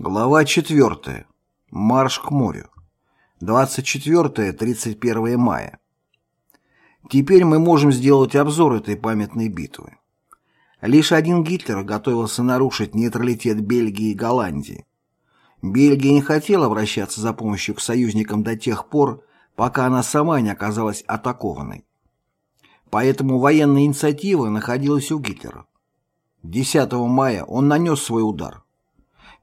Глава 4. Марш к морю. 24-31 мая. Теперь мы можем сделать обзор этой памятной битвы. Лишь один Гитлер готовился нарушить нейтралитет Бельгии и Голландии. Бельгия не хотела обращаться за помощью к союзникам до тех пор, пока она сама не оказалась атакованной. Поэтому военная инициатива находилась у Гитлера. 10 мая он нанес свой удар.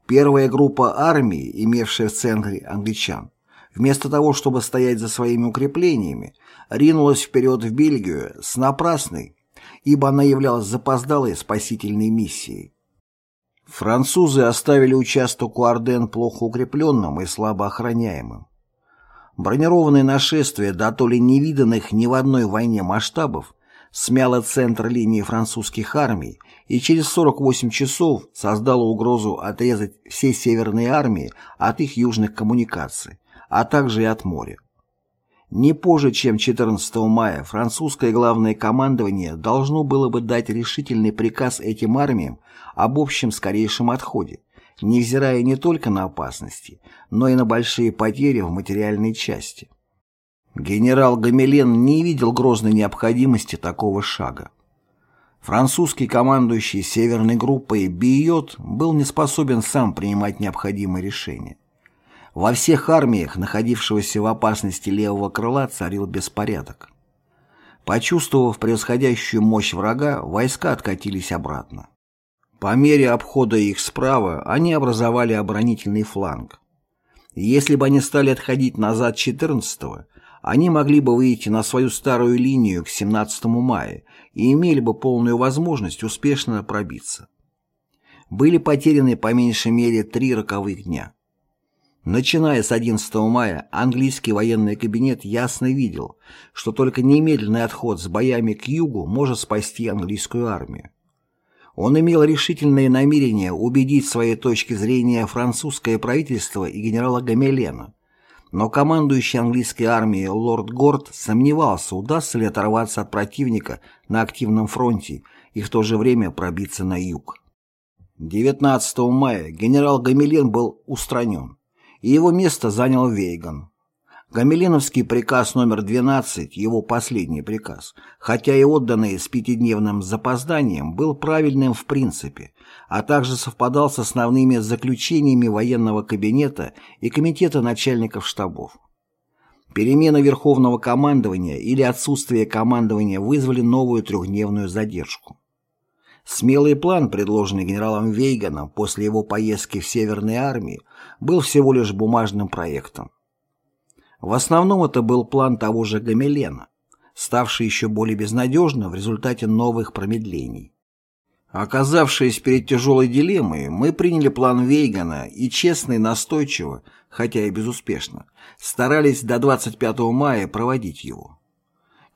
Первая группа армии, имевшая в центре англичан, вместо того, чтобы стоять за своими укреплениями, ринулась вперед в Бельгию с напрасной, ибо она являлась запоздалой спасительной миссией. Французы оставили участок у Арден плохо укрепленным и слабо охраняемым. Бронированное нашествие до то ли невиданных ни в одной войне масштабов смяло центр линии французских армий и через 48 часов создало угрозу отрезать все северные армии от их южных коммуникаций, а также и от моря. Не позже, чем 14 мая, французское главное командование должно было бы дать решительный приказ этим армиям об общем скорейшем отходе, невзирая не только на опасности, но и на большие потери в материальной части. Генерал Гамилен не видел грозной необходимости такого шага. Французский командующий Северной группой Биот был не способен сам принимать необходимые решения. Во всех армиях, находившегося в опасности левого крыла, царил беспорядок. Почувствовав превосходящую мощь врага, войска откатились обратно. По мере обхода их справа они образовали оборонительный фланг. Если бы они стали отходить назад 14-го, они могли бы выйти на свою старую линию к 17 мая и имели бы полную возможность успешно пробиться. Были потеряны по меньшей мере три роковых дня. Начиная с 11 мая, английский военный кабинет ясно видел, что только немедленный отход с боями к югу может спасти английскую армию. Он имел решительное намерение убедить своей точки зрения французское правительство и генерала Гамелена, но командующий английской армией лорд Горд сомневался, удастся ли оторваться от противника на активном фронте и в то же время пробиться на юг. 19 мая генерал Гамилен был устранен, и его место занял Вейган. Гамилиновский приказ номер 12, его последний приказ, хотя и отданный с пятидневным запозданием, был правильным в принципе, а также совпадал с основными заключениями военного кабинета и комитета начальников штабов. Перемена Верховного командования или отсутствие командования вызвали новую трехдневную задержку. Смелый план, предложенный генералом Вейганом после его поездки в Северной армии, был всего лишь бумажным проектом. В основном это был план того же Гамелена, ставший еще более безнадежным в результате новых промедлений. Оказавшись перед тяжелой дилеммой, мы приняли план Вейгана и честно и настойчиво, хотя и безуспешно, старались до 25 мая проводить его.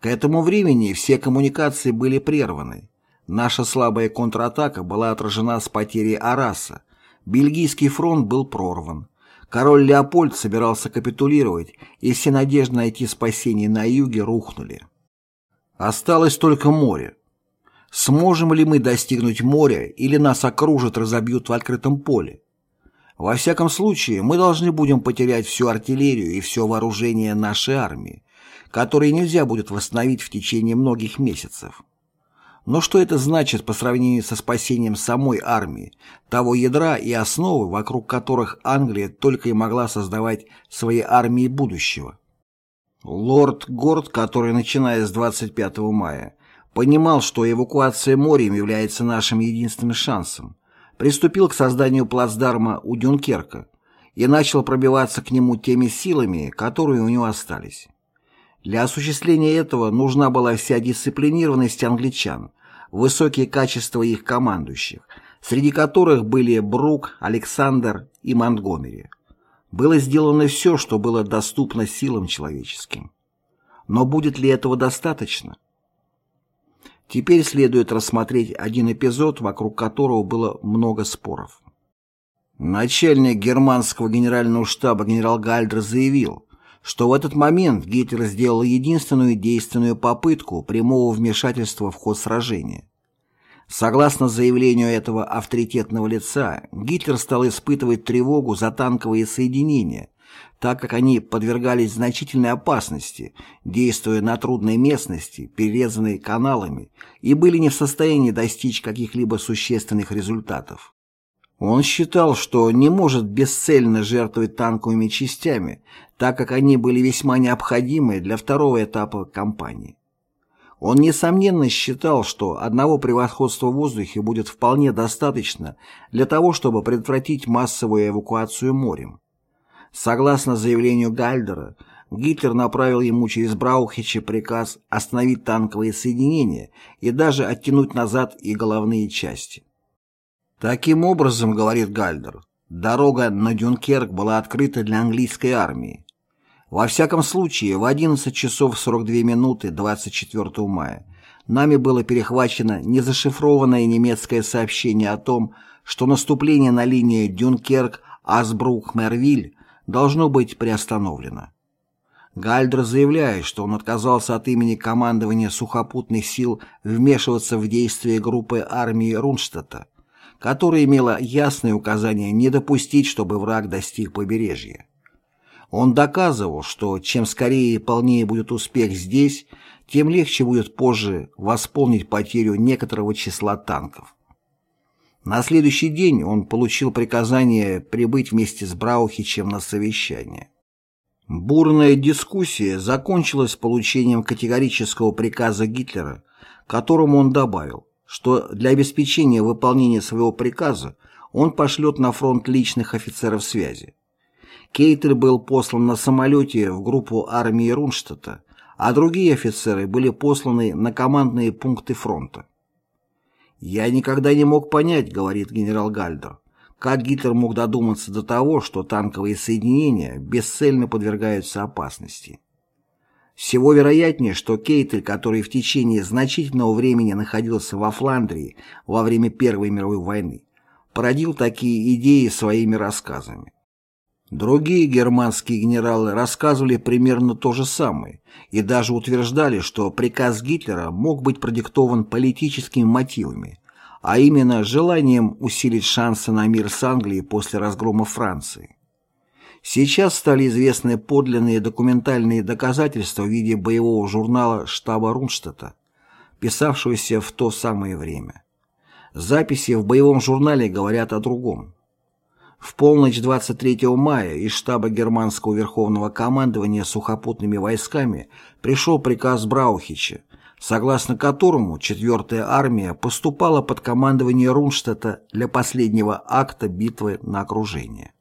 К этому времени все коммуникации были прерваны. Наша слабая контратака была отражена с потерей Араса, Бельгийский фронт был прорван, Король Леопольд собирался капитулировать, и все надежды найти спасение на юге рухнули. Осталось только море. Сможем ли мы достигнуть моря, или нас окружат, разобьют в открытом поле? Во всяком случае, мы должны будем потерять всю артиллерию и все вооружение нашей армии, которые нельзя будет восстановить в течение многих месяцев. Но что это значит по сравнению со спасением самой армии, того ядра и основы, вокруг которых Англия только и могла создавать свои армии будущего? Лорд Горд, который, начиная с 25 мая, понимал, что эвакуация морем является нашим единственным шансом, приступил к созданию плацдарма у Дюнкерка и начал пробиваться к нему теми силами, которые у него остались. Для осуществления этого нужна была вся дисциплинированность англичан, высокие качества их командующих, среди которых были Брук, Александр и Монтгомери. Было сделано все, что было доступно силам человеческим. Но будет ли этого достаточно? Теперь следует рассмотреть один эпизод, вокруг которого было много споров. Начальник германского генерального штаба генерал Гальдер заявил, что в этот момент Гитлер сделал единственную действенную попытку прямого вмешательства в ход сражения. Согласно заявлению этого авторитетного лица, Гитлер стал испытывать тревогу за танковые соединения, так как они подвергались значительной опасности, действуя на трудной местности, перерезанной каналами, и были не в состоянии достичь каких-либо существенных результатов. Он считал, что не может бесцельно жертвовать танковыми частями, так как они были весьма необходимы для второго этапа кампании. Он, несомненно, считал, что одного превосходства в воздухе будет вполне достаточно для того, чтобы предотвратить массовую эвакуацию морем. Согласно заявлению Гальдера, Гитлер направил ему через Браухича приказ остановить танковые соединения и даже оттянуть назад и головные части. Таким образом, говорит Гальдер, дорога на Дюнкерк была открыта для английской армии. Во всяком случае, в 11 часов 42 минуты 24 мая нами было перехвачено незашифрованное немецкое сообщение о том, что наступление на линии Дюнкерк-Асбрук-Мервиль должно быть приостановлено. Гальдер заявляет, что он отказался от имени командования сухопутных сил вмешиваться в действия группы армии Рунштадта, которая имела ясное указание не допустить, чтобы враг достиг побережья. Он доказывал, что чем скорее и полнее будет успех здесь, тем легче будет позже восполнить потерю некоторого числа танков. На следующий день он получил приказание прибыть вместе с Браухичем на совещание. Бурная дискуссия закончилась получением категорического приказа Гитлера, которому он добавил, что для обеспечения выполнения своего приказа он пошлет на фронт личных офицеров связи. Кейтель был послан на самолете в группу армии Рунштадта, а другие офицеры были посланы на командные пункты фронта. «Я никогда не мог понять, — говорит генерал Гальдер, — как Гитлер мог додуматься до того, что танковые соединения бесцельно подвергаются опасности. Всего вероятнее, что Кейтель, который в течение значительного времени находился во Фландрии во время Первой мировой войны, породил такие идеи своими рассказами. Другие германские генералы рассказывали примерно то же самое и даже утверждали, что приказ Гитлера мог быть продиктован политическими мотивами, а именно желанием усилить шансы на мир с Англией после разгрома Франции. Сейчас стали известны подлинные документальные доказательства в виде боевого журнала штаба Рунштадта, писавшегося в то самое время. Записи в боевом журнале говорят о другом. В полночь 23 мая из штаба германского верховного командования сухопутными войсками пришел приказ Браухича, согласно которому 4-я армия поступала под командование Рунштадта для последнего акта битвы на окружение.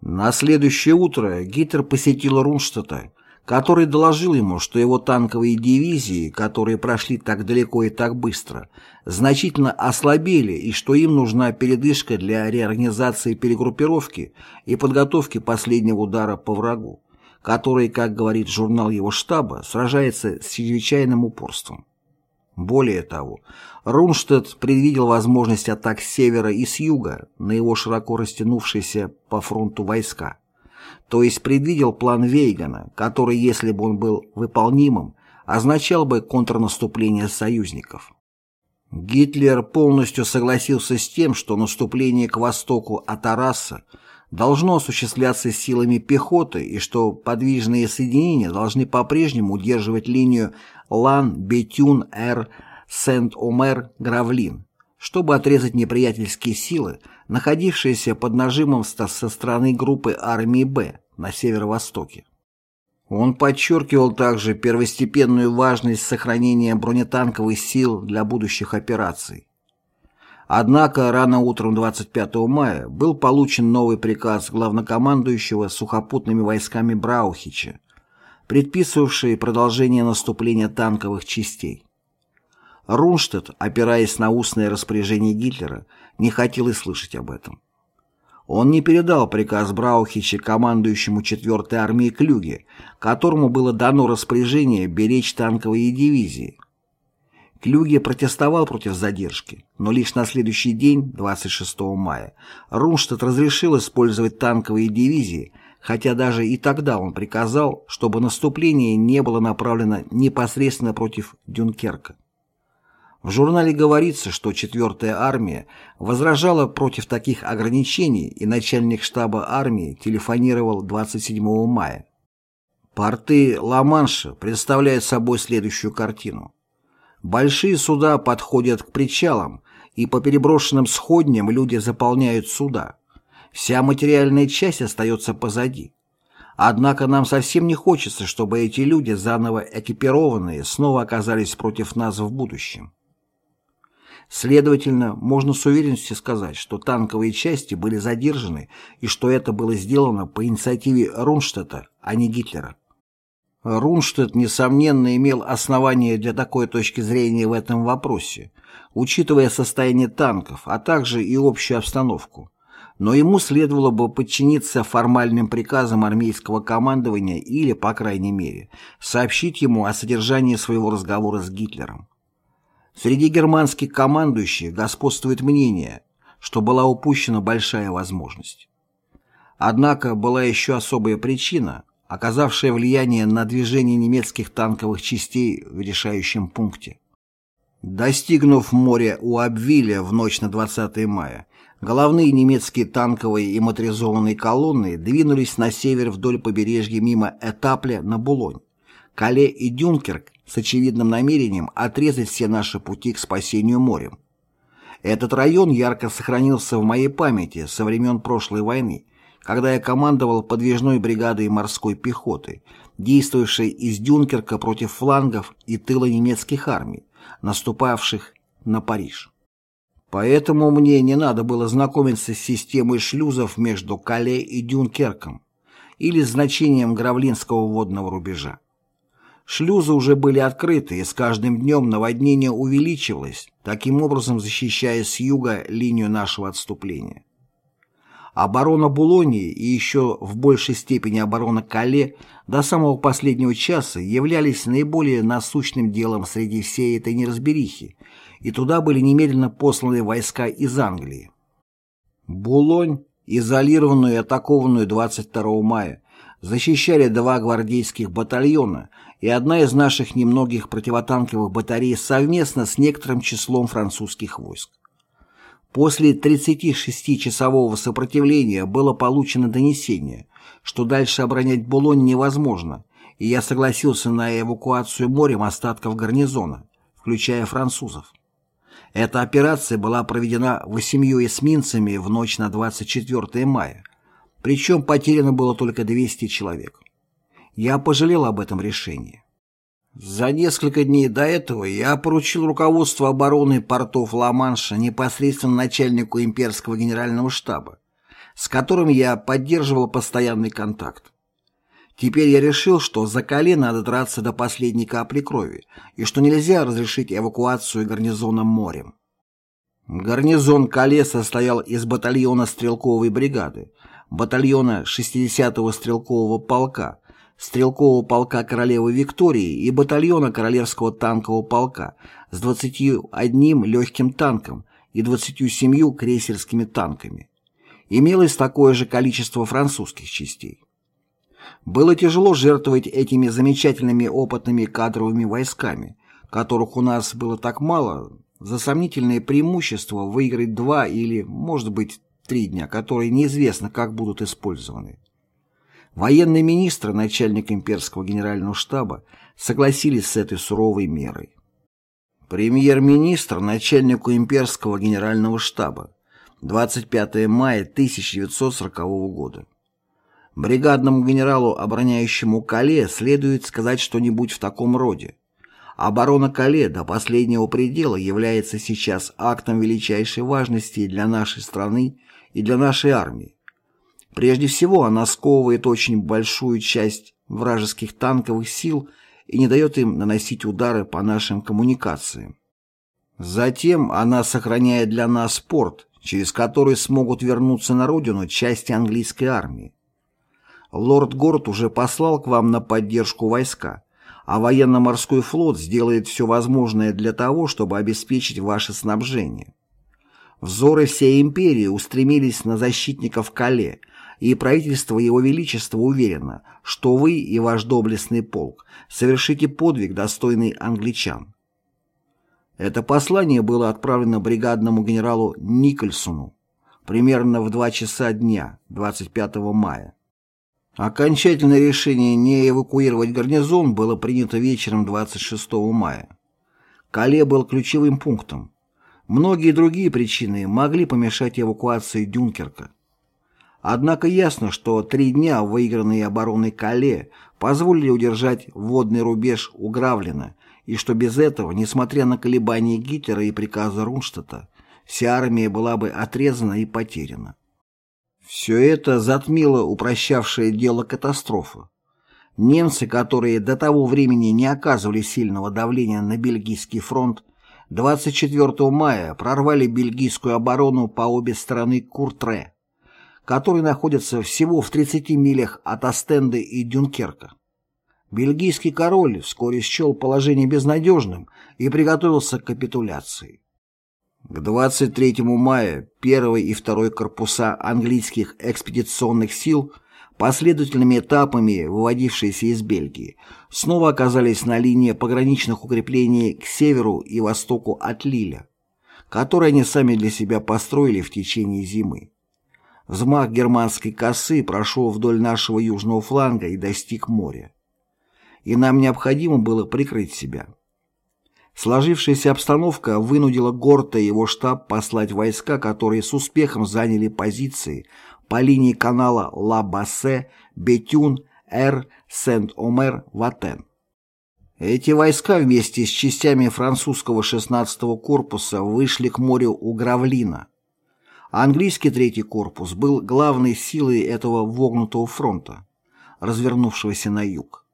На следующее утро Гитлер посетил Рунштадта который доложил ему, что его танковые дивизии, которые прошли так далеко и так быстро, значительно ослабели и что им нужна передышка для реорганизации перегруппировки и подготовки последнего удара по врагу, который, как говорит журнал его штаба, сражается с чрезвычайным упорством. Более того, Рунштадт предвидел возможность атак с севера и с юга на его широко растянувшиеся по фронту войска то есть предвидел план Вейгана, который, если бы он был выполнимым, означал бы контрнаступление союзников. Гитлер полностью согласился с тем, что наступление к востоку от Араса должно осуществляться силами пехоты и что подвижные соединения должны по-прежнему удерживать линию Лан-Бетюн-Эр-Сент-Омер-Гравлин, чтобы отрезать неприятельские силы, находившиеся под нажимом со стороны группы армии «Б» на северо-востоке. Он подчеркивал также первостепенную важность сохранения бронетанковых сил для будущих операций. Однако рано утром 25 мая был получен новый приказ главнокомандующего сухопутными войсками Браухича, предписывавший продолжение наступления танковых частей. Рунштадт, опираясь на устное распоряжение Гитлера, не хотел и слышать об этом. Он не передал приказ Браухича командующему 4-й армией Клюге, которому было дано распоряжение беречь танковые дивизии. Клюге протестовал против задержки, но лишь на следующий день, 26 мая, Рунштадт разрешил использовать танковые дивизии, хотя даже и тогда он приказал, чтобы наступление не было направлено непосредственно против Дюнкерка. В журнале говорится, что 4-я армия возражала против таких ограничений, и начальник штаба армии телефонировал 27 мая. Порты Ла-Манша представляют собой следующую картину. Большие суда подходят к причалам, и по переброшенным сходням люди заполняют суда. Вся материальная часть остается позади. Однако нам совсем не хочется, чтобы эти люди, заново экипированные, снова оказались против нас в будущем. Следовательно, можно с уверенностью сказать, что танковые части были задержаны и что это было сделано по инициативе Рунштадта, а не Гитлера. Рунштадт, несомненно, имел основания для такой точки зрения в этом вопросе, учитывая состояние танков, а также и общую обстановку. Но ему следовало бы подчиниться формальным приказам армейского командования или, по крайней мере, сообщить ему о содержании своего разговора с Гитлером. Среди германских командующих господствует мнение, что была упущена большая возможность. Однако была еще особая причина, оказавшая влияние на движение немецких танковых частей в решающем пункте. Достигнув моря у Абвиля в ночь на 20 мая, головные немецкие танковые и моторизованные колонны двинулись на север вдоль побережья мимо Этапля на Булонь. Кале и Дюнкерк с очевидным намерением отрезать все наши пути к спасению морем. Этот район ярко сохранился в моей памяти со времен прошлой войны, когда я командовал подвижной бригадой морской пехоты, действовавшей из Дюнкерка против флангов и тыла немецких армий, наступавших на Париж. Поэтому мне не надо было знакомиться с системой шлюзов между Кале и Дюнкерком или значением Гравлинского водного рубежа. Шлюзы уже были открыты, и с каждым днем наводнение увеличивалось, таким образом защищая с юга линию нашего отступления. Оборона Булонии и еще в большей степени оборона Кале до самого последнего часа являлись наиболее насущным делом среди всей этой неразберихи, и туда были немедленно посланы войска из Англии. Булонь, изолированную и атакованную 22 мая, защищали два гвардейских батальона и одна из наших немногих противотанковых батарей совместно с некоторым числом французских войск. После 36-часового сопротивления было получено донесение, что дальше оборонять Булонь невозможно, и я согласился на эвакуацию морем остатков гарнизона, включая французов. Эта операция была проведена восемью эсминцами в ночь на 24 мая, причем потеряно было только 200 человек. Я пожалел об этом решении. За несколько дней до этого я поручил руководству обороны портов Ла-Манша непосредственно начальнику имперского генерального штаба, с которым я поддерживал постоянный контакт. Теперь я решил, что за Кале надо драться до последней капли крови, и что нельзя разрешить эвакуацию гарнизоном морем. Гарнизон Кале состоял из батальона стрелковой бригады, батальона 60-го стрелкового полка, стрелкового полка королевы Виктории и батальона королевского танкового полка с 21 легким танком и 27 крейсерскими танками. Имелось такое же количество французских частей. Было тяжело жертвовать этими замечательными опытными кадровыми войсками, которых у нас было так мало, за сомнительное преимущество выиграть два или, может быть, три дня, которые неизвестно, как будут использованы. Военный министр, начальник имперского генерального штаба, согласились с этой суровой мерой. Премьер-министр начальнику имперского генерального штаба 25 мая 1940 года. Бригадному генералу, обороняющему Кале, следует сказать что-нибудь в таком роде. Оборона Кале до последнего предела является сейчас актом величайшей важности для нашей страны и для нашей армии. Прежде всего, она сковывает очень большую часть вражеских танковых сил и не дает им наносить удары по нашим коммуникациям. Затем она сохраняет для нас порт, через который смогут вернуться на родину части английской армии. Лорд Горд уже послал к вам на поддержку войска, а военно-морской флот сделает все возможное для того, чтобы обеспечить ваше снабжение. Взоры всей империи устремились на защитников Кале, и правительство Его Величества уверено, что вы и ваш доблестный полк совершите подвиг, достойный англичан. Это послание было отправлено бригадному генералу Никольсону примерно в 2 часа дня 25 мая. Окончательное решение не эвакуировать гарнизон было принято вечером 26 мая. Кале был ключевым пунктом. Многие другие причины могли помешать эвакуации Дюнкерка. Однако ясно, что три дня выигранные обороной Кале позволили удержать водный рубеж у Гравлина, и что без этого, несмотря на колебания Гитлера и приказа Рунштадта, вся армия была бы отрезана и потеряна. Все это затмило упрощавшее дело катастрофа. Немцы, которые до того времени не оказывали сильного давления на бельгийский фронт, 24 мая прорвали бельгийскую оборону по обе стороны Куртре, который находится всего в 30 милях от Астенды и Дюнкерка. Бельгийский король вскоре счел положение безнадежным и приготовился к капитуляции. К 23 мая первый и второй корпуса английских экспедиционных сил, последовательными этапами выводившиеся из Бельгии, снова оказались на линии пограничных укреплений к северу и востоку от Лиля, которые они сами для себя построили в течение зимы. Взмах германской косы прошел вдоль нашего южного фланга и достиг моря. И нам необходимо было прикрыть себя. Сложившаяся обстановка вынудила Горта и его штаб послать войска, которые с успехом заняли позиции по линии канала Ла-Бассе, Бетюн, Эр, Сент-Омер, Ватен. Эти войска вместе с частями французского 16-го корпуса вышли к морю у Гравлина. Английский третий корпус был главной силой этого вогнутого фронта, развернувшегося на юг.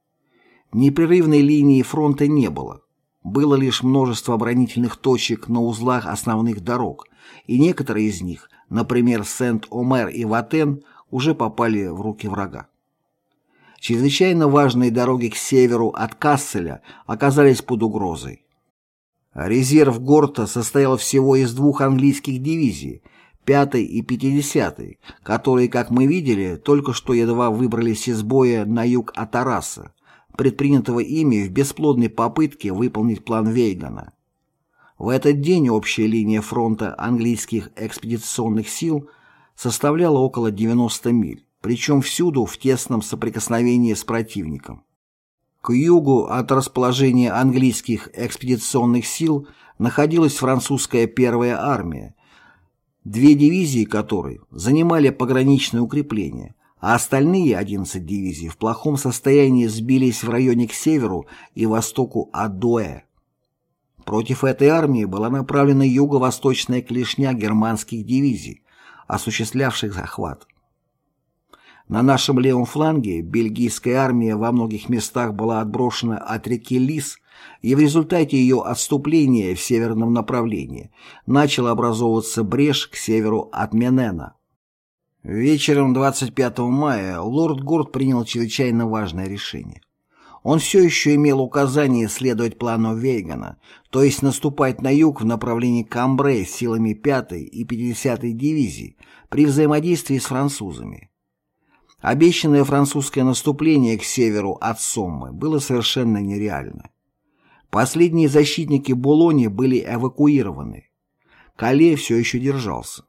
Непрерывной линии фронта не было было лишь множество оборонительных точек на узлах основных дорог, и некоторые из них, например, Сент-Омер и Ватен, уже попали в руки врага. Чрезвычайно важные дороги к северу от Касселя оказались под угрозой. Резерв Горта состоял всего из двух английских дивизий, 5 и 50 которые, как мы видели, только что едва выбрались из боя на юг от Араса, предпринятого ими в бесплодной попытке выполнить план Вейгана. В этот день общая линия фронта английских экспедиционных сил составляла около 90 миль, причем всюду в тесном соприкосновении с противником. К югу от расположения английских экспедиционных сил находилась французская первая армия, две дивизии которой занимали пограничные укрепления, а остальные 11 дивизий в плохом состоянии сбились в районе к северу и востоку от Дуэ. Против этой армии была направлена юго-восточная клешня германских дивизий, осуществлявших захват. На нашем левом фланге бельгийская армия во многих местах была отброшена от реки Лис, и в результате ее отступления в северном направлении начала образовываться брешь к северу от Менена. Вечером 25 мая лорд Горд принял чрезвычайно важное решение. Он все еще имел указание следовать плану Вейгана, то есть наступать на юг в направлении Камбре силами 5-й и 50-й дивизий при взаимодействии с французами. Обещанное французское наступление к северу от Соммы было совершенно нереально. Последние защитники Булони были эвакуированы. Кале все еще держался.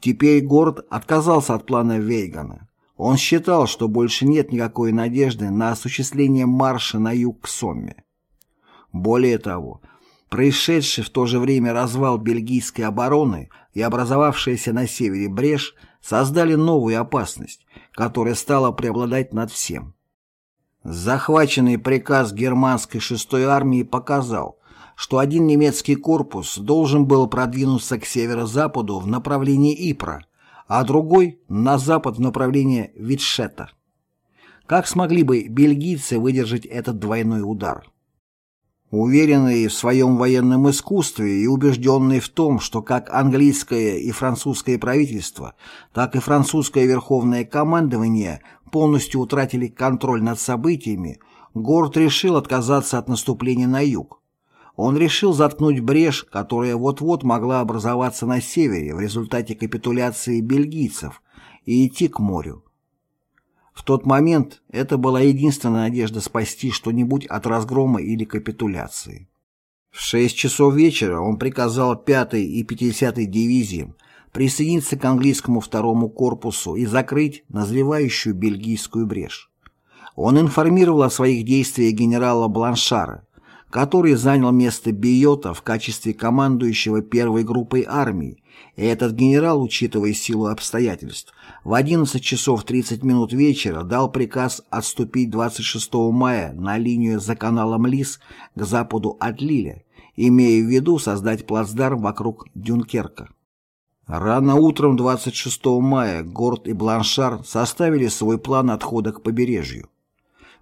Теперь город отказался от плана Вейгана. Он считал, что больше нет никакой надежды на осуществление марша на юг к Сомме. Более того, происшедший в то же время развал бельгийской обороны и образовавшаяся на севере брешь создали новую опасность, которая стала преобладать над всем. Захваченный приказ германской шестой армии показал, что один немецкий корпус должен был продвинуться к северо-западу в направлении Ипра, а другой – на запад в направлении Витшета. Как смогли бы бельгийцы выдержать этот двойной удар? Уверенные в своем военном искусстве и убежденные в том, что как английское и французское правительство, так и французское верховное командование полностью утратили контроль над событиями, Горд решил отказаться от наступления на юг, он решил заткнуть брешь, которая вот-вот могла образоваться на севере в результате капитуляции бельгийцев, и идти к морю. В тот момент это была единственная надежда спасти что-нибудь от разгрома или капитуляции. В 6 часов вечера он приказал 5-й и 50-й дивизиям присоединиться к английскому второму корпусу и закрыть назревающую бельгийскую брешь. Он информировал о своих действиях генерала Бланшара, который занял место Биота в качестве командующего первой группой армии, и этот генерал, учитывая силу обстоятельств, в 11 часов 30 минут вечера дал приказ отступить 26 мая на линию за каналом Лис к западу от Лиля, имея в виду создать плацдарм вокруг Дюнкерка. Рано утром 26 мая Горд и Бланшар составили свой план отхода к побережью.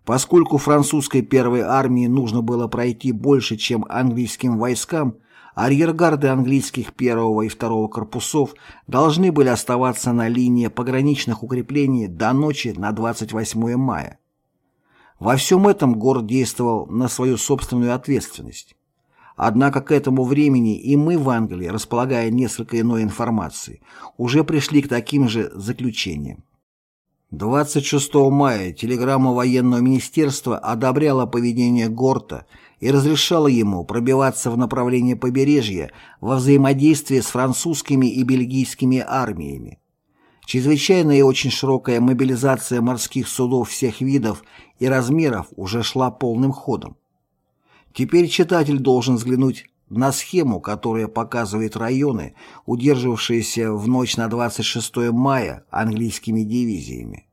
Поскольку французской первой армии нужно было пройти больше, чем английским войскам, арьергарды английских первого и второго корпусов должны были оставаться на линии пограничных укреплений до ночи на 28 мая. Во всем этом город действовал на свою собственную ответственность. Однако к этому времени и мы в Англии, располагая несколько иной информацией, уже пришли к таким же заключениям. 26 мая телеграмма военного министерства одобряла поведение Горта и разрешала ему пробиваться в направлении побережья во взаимодействии с французскими и бельгийскими армиями. Чрезвычайная и очень широкая мобилизация морских судов всех видов и размеров уже шла полным ходом. Теперь читатель должен взглянуть на схему, которая показывает районы, удерживавшиеся в ночь на 26 мая английскими дивизиями.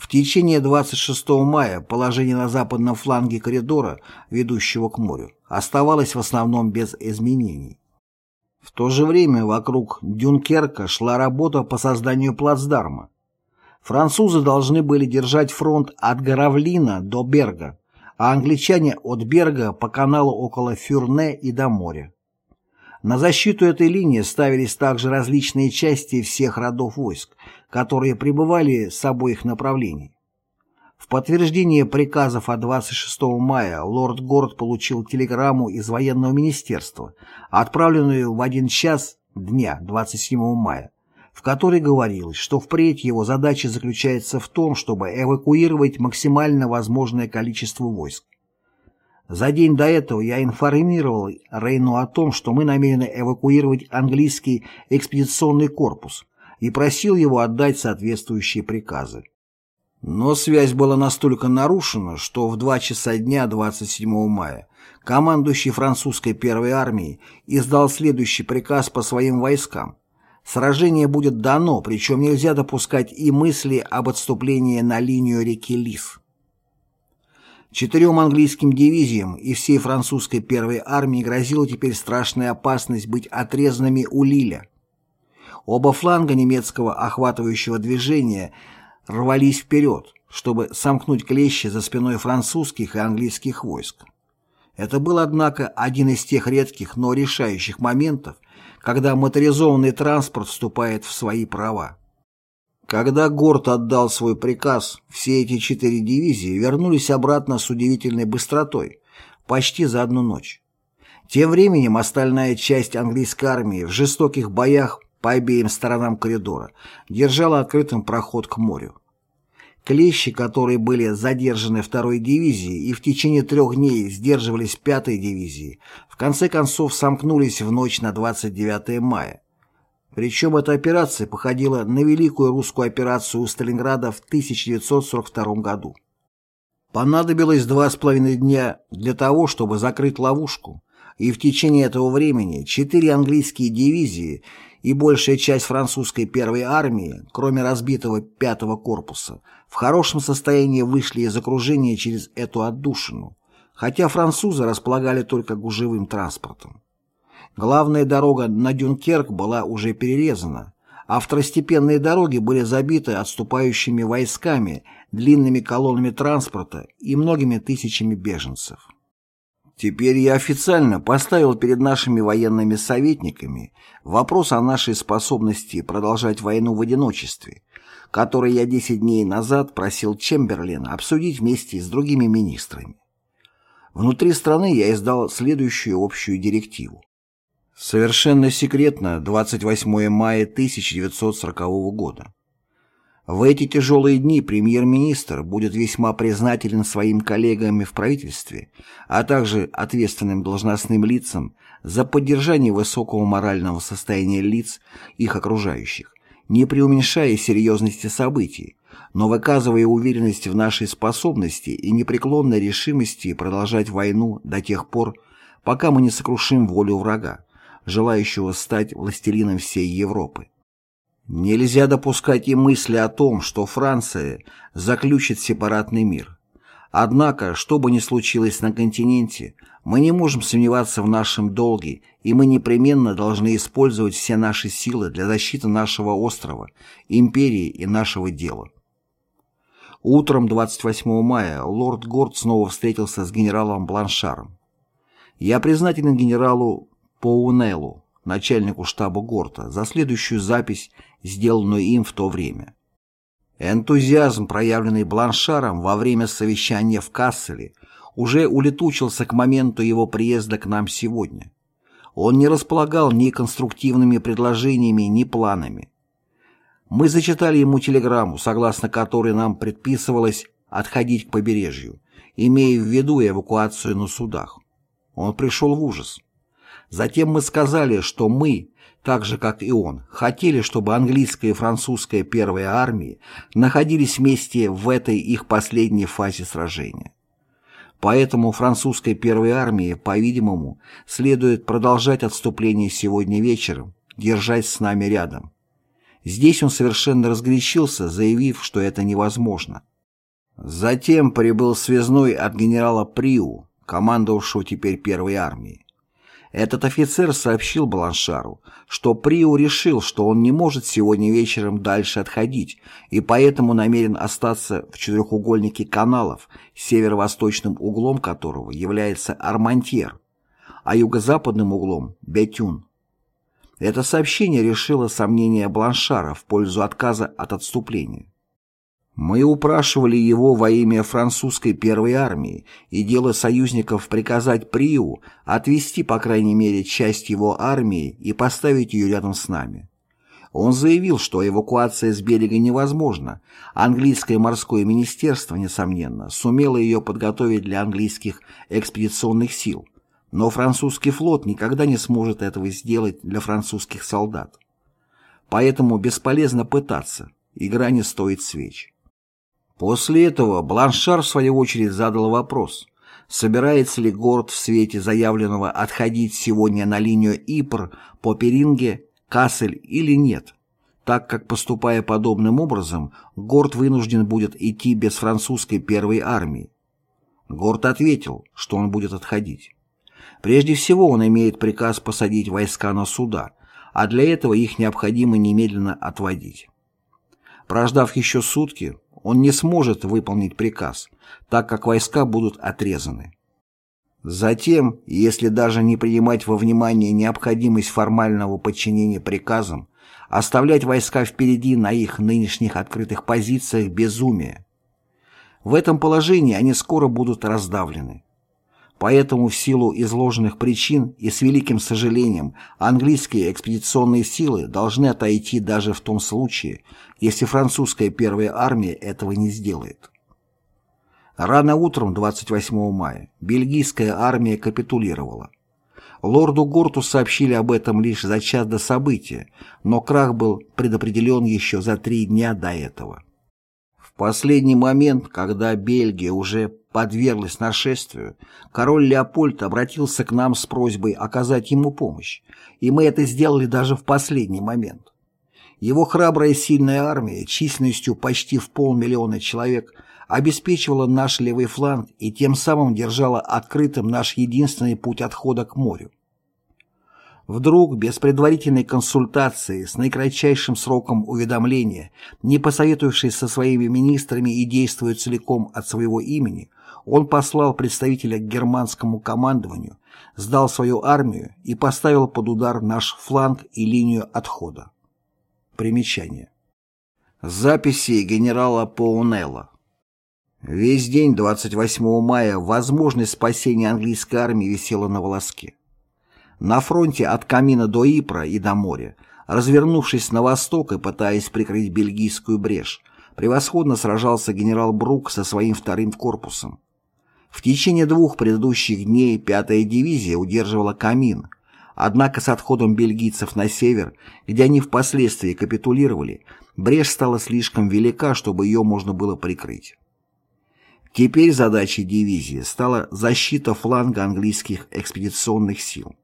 В течение 26 мая положение на западном фланге коридора, ведущего к морю, оставалось в основном без изменений. В то же время вокруг Дюнкерка шла работа по созданию плацдарма. Французы должны были держать фронт от Горавлина до Берга, а англичане от Берга по каналу около Фюрне и до моря. На защиту этой линии ставились также различные части всех родов войск, которые прибывали с обоих направлений. В подтверждение приказов от 26 мая лорд Горд получил телеграмму из военного министерства, отправленную в один час дня 27 мая, в которой говорилось, что впредь его задача заключается в том, чтобы эвакуировать максимально возможное количество войск. За день до этого я информировал Рейну о том, что мы намерены эвакуировать английский экспедиционный корпус и просил его отдать соответствующие приказы. Но связь была настолько нарушена, что в 2 часа дня 27 мая командующий французской первой армией издал следующий приказ по своим войскам Сражение будет дано, причем нельзя допускать и мысли об отступлении на линию реки Лис. Четырем английским дивизиям и всей французской первой армии грозила теперь страшная опасность быть отрезанными у Лиля. Оба фланга немецкого охватывающего движения рвались вперед, чтобы сомкнуть клещи за спиной французских и английских войск. Это был, однако, один из тех редких, но решающих моментов, когда моторизованный транспорт вступает в свои права. Когда Горд отдал свой приказ, все эти четыре дивизии вернулись обратно с удивительной быстротой, почти за одну ночь. Тем временем остальная часть английской армии в жестоких боях по обеим сторонам коридора держала открытым проход к морю. Клещи, которые были задержаны второй дивизией и в течение трех дней сдерживались пятой дивизией, в конце концов сомкнулись в ночь на 29 мая. Причем эта операция походила на великую русскую операцию у Сталинграда в 1942 году. Понадобилось два с половиной дня для того, чтобы закрыть ловушку, и в течение этого времени четыре английские дивизии и большая часть французской первой армии, кроме разбитого пятого корпуса, в хорошем состоянии вышли из окружения через эту отдушину, хотя французы располагали только гужевым транспортом. Главная дорога на Дюнкерк была уже перерезана, а второстепенные дороги были забиты отступающими войсками, длинными колоннами транспорта и многими тысячами беженцев. Теперь я официально поставил перед нашими военными советниками вопрос о нашей способности продолжать войну в одиночестве, который я 10 дней назад просил Чемберлина обсудить вместе с другими министрами. Внутри страны я издал следующую общую директиву. Совершенно секретно 28 мая 1940 года. В эти тяжелые дни премьер-министр будет весьма признателен своим коллегам в правительстве, а также ответственным должностным лицам за поддержание высокого морального состояния лиц, их окружающих, не преуменьшая серьезности событий, но выказывая уверенность в нашей способности и непреклонной решимости продолжать войну до тех пор, пока мы не сокрушим волю врага, желающего стать властелином всей Европы. Нельзя допускать и мысли о том, что Франция заключит сепаратный мир. Однако, что бы ни случилось на континенте, мы не можем сомневаться в нашем долге, и мы непременно должны использовать все наши силы для защиты нашего острова, империи и нашего дела. Утром 28 мая лорд Горд снова встретился с генералом Бланшаром. Я признателен генералу Поунеллу, начальнику штаба Горта, за следующую запись, сделанную им в то время. Энтузиазм, проявленный Бланшаром во время совещания в Касселе, уже улетучился к моменту его приезда к нам сегодня. Он не располагал ни конструктивными предложениями, ни планами. Мы зачитали ему телеграмму, согласно которой нам предписывалось отходить к побережью, имея в виду эвакуацию на судах. Он пришел в ужас. Затем мы сказали, что мы, так же как и он, хотели, чтобы английская и французская первые армии находились вместе в этой их последней фазе сражения. Поэтому французской первой армии, по-видимому, следует продолжать отступление сегодня вечером, держась с нами рядом. Здесь он совершенно разгорячился, заявив, что это невозможно. Затем прибыл связной от генерала Приу, командовавшего теперь первой армией. Этот офицер сообщил Баланшару, что Приу решил, что он не может сегодня вечером дальше отходить, и поэтому намерен остаться в четырехугольнике каналов, северо-восточным углом которого является Армантьер, а юго-западным углом – Бетюн. Это сообщение решило сомнения Бланшара в пользу отказа от отступления. Мы упрашивали его во имя французской первой армии и дело союзников приказать Приу отвести, по крайней мере, часть его армии и поставить ее рядом с нами. Он заявил, что эвакуация с берега невозможна. Английское морское министерство, несомненно, сумело ее подготовить для английских экспедиционных сил, но французский флот никогда не сможет этого сделать для французских солдат. Поэтому бесполезно пытаться, игра не стоит свеч. После этого Бланшар в свою очередь задал вопрос, собирается ли город в свете заявленного отходить сегодня на линию Ипр по Перинге, Кассель или нет, так как, поступая подобным образом, город вынужден будет идти без французской первой армии. Горд ответил, что он будет отходить. Прежде всего он имеет приказ посадить войска на суда, а для этого их необходимо немедленно отводить. Прождав еще сутки, он не сможет выполнить приказ, так как войска будут отрезаны. Затем, если даже не принимать во внимание необходимость формального подчинения приказам, оставлять войска впереди на их нынешних открытых позициях безумие. В этом положении они скоро будут раздавлены. Поэтому в силу изложенных причин и с великим сожалением английские экспедиционные силы должны отойти даже в том случае, если французская первая армия этого не сделает. Рано утром 28 мая бельгийская армия капитулировала. Лорду Горту сообщили об этом лишь за час до события, но крах был предопределен еще за три дня до этого. Последний момент, когда Бельгия уже подверглась нашествию, король Леопольд обратился к нам с просьбой оказать ему помощь, и мы это сделали даже в последний момент. Его храбрая сильная армия, численностью почти в полмиллиона человек, обеспечивала наш левый фланг и тем самым держала открытым наш единственный путь отхода к морю. Вдруг, без предварительной консультации, с наикратчайшим сроком уведомления, не посоветовавшись со своими министрами и действуя целиком от своего имени, он послал представителя к германскому командованию, сдал свою армию и поставил под удар наш фланг и линию отхода. Примечание. Записи генерала Поунелла. Весь день 28 мая возможность спасения английской армии висела на волоске. На фронте от Камина до Ипра и до моря, развернувшись на восток и пытаясь прикрыть бельгийскую брешь, превосходно сражался генерал Брук со своим вторым корпусом. В течение двух предыдущих дней 5-я дивизия удерживала Камин, однако с отходом бельгийцев на север, где они впоследствии капитулировали, брешь стала слишком велика, чтобы ее можно было прикрыть. Теперь задачей дивизии стала защита фланга английских экспедиционных сил.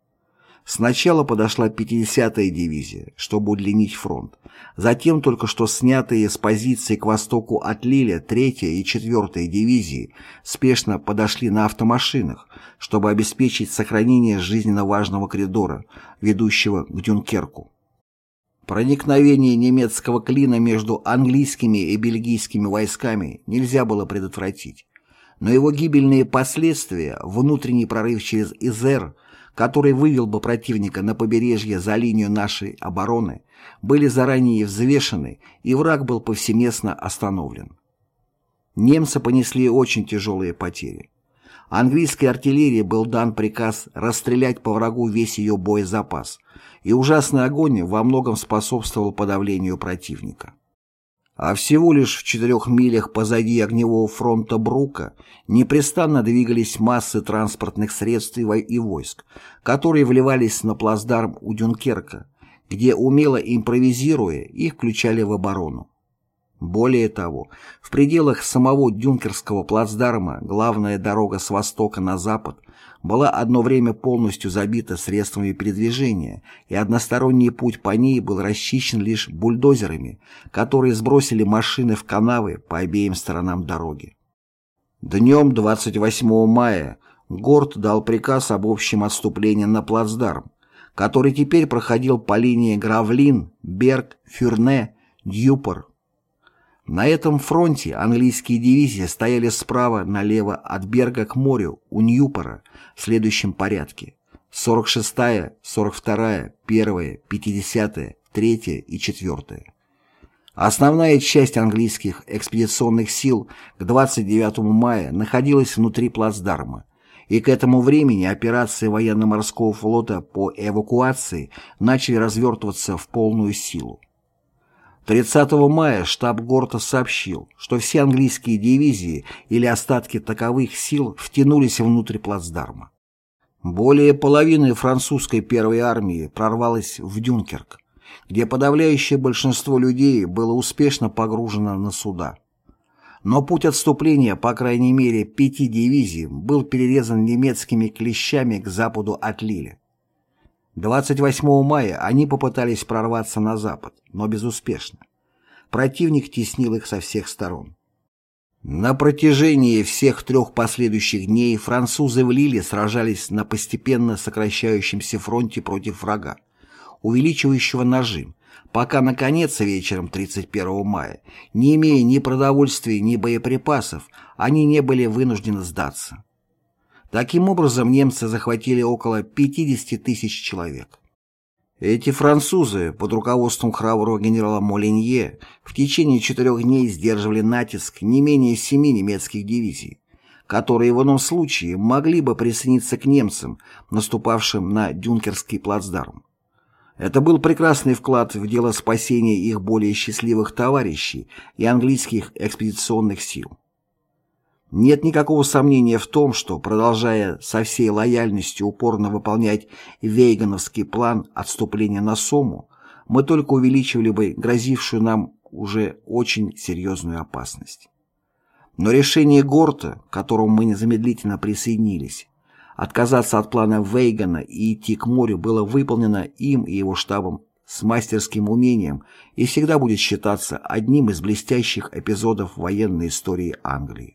Сначала подошла 50-я дивизия, чтобы удлинить фронт. Затем только что снятые с позиции к востоку от Лиля 3-я и 4-я дивизии спешно подошли на автомашинах, чтобы обеспечить сохранение жизненно важного коридора, ведущего к Дюнкерку. Проникновение немецкого клина между английскими и бельгийскими войсками нельзя было предотвратить, но его гибельные последствия, внутренний прорыв через Изер – который вывел бы противника на побережье за линию нашей обороны, были заранее взвешены, и враг был повсеместно остановлен. Немцы понесли очень тяжелые потери. Английской артиллерии был дан приказ расстрелять по врагу весь ее боезапас, и ужасный огонь во многом способствовал подавлению противника а всего лишь в четырех милях позади огневого фронта Брука непрестанно двигались массы транспортных средств и войск, которые вливались на плацдарм у Дюнкерка, где, умело импровизируя, их включали в оборону. Более того, в пределах самого Дюнкерского плацдарма главная дорога с востока на запад была одно время полностью забита средствами передвижения, и односторонний путь по ней был расчищен лишь бульдозерами, которые сбросили машины в канавы по обеим сторонам дороги. Днем 28 мая Горд дал приказ об общем отступлении на плацдарм, который теперь проходил по линии Гравлин, Берг, Фюрне, Дьюпор, на этом фронте английские дивизии стояли справа налево от Берга к морю у Ньюпора в следующем порядке. 46-я, 42-я, 1-я, 50-я, 3-я и 4-я. Основная часть английских экспедиционных сил к 29 мая находилась внутри плацдарма, и к этому времени операции военно-морского флота по эвакуации начали развертываться в полную силу. 30 мая штаб Горта сообщил, что все английские дивизии или остатки таковых сил втянулись внутрь плацдарма. Более половины французской первой армии прорвалось в Дюнкерк, где подавляющее большинство людей было успешно погружено на суда. Но путь отступления, по крайней мере, пяти дивизий был перерезан немецкими клещами к западу от Лиля. 28 мая они попытались прорваться на запад, но безуспешно. Противник теснил их со всех сторон. На протяжении всех трех последующих дней французы в Лиле сражались на постепенно сокращающемся фронте против врага, увеличивающего нажим, пока, наконец, вечером 31 мая, не имея ни продовольствия, ни боеприпасов, они не были вынуждены сдаться. Таким образом, немцы захватили около 50 тысяч человек. Эти французы под руководством храброго генерала Молинье в течение четырех дней сдерживали натиск не менее семи немецких дивизий, которые в ином случае могли бы присоединиться к немцам, наступавшим на Дюнкерский плацдарм. Это был прекрасный вклад в дело спасения их более счастливых товарищей и английских экспедиционных сил. Нет никакого сомнения в том, что, продолжая со всей лояльностью упорно выполнять вейгановский план отступления на Сому, мы только увеличивали бы грозившую нам уже очень серьезную опасность. Но решение Горта, к которому мы незамедлительно присоединились, отказаться от плана Вейгана и идти к морю было выполнено им и его штабом с мастерским умением и всегда будет считаться одним из блестящих эпизодов военной истории Англии.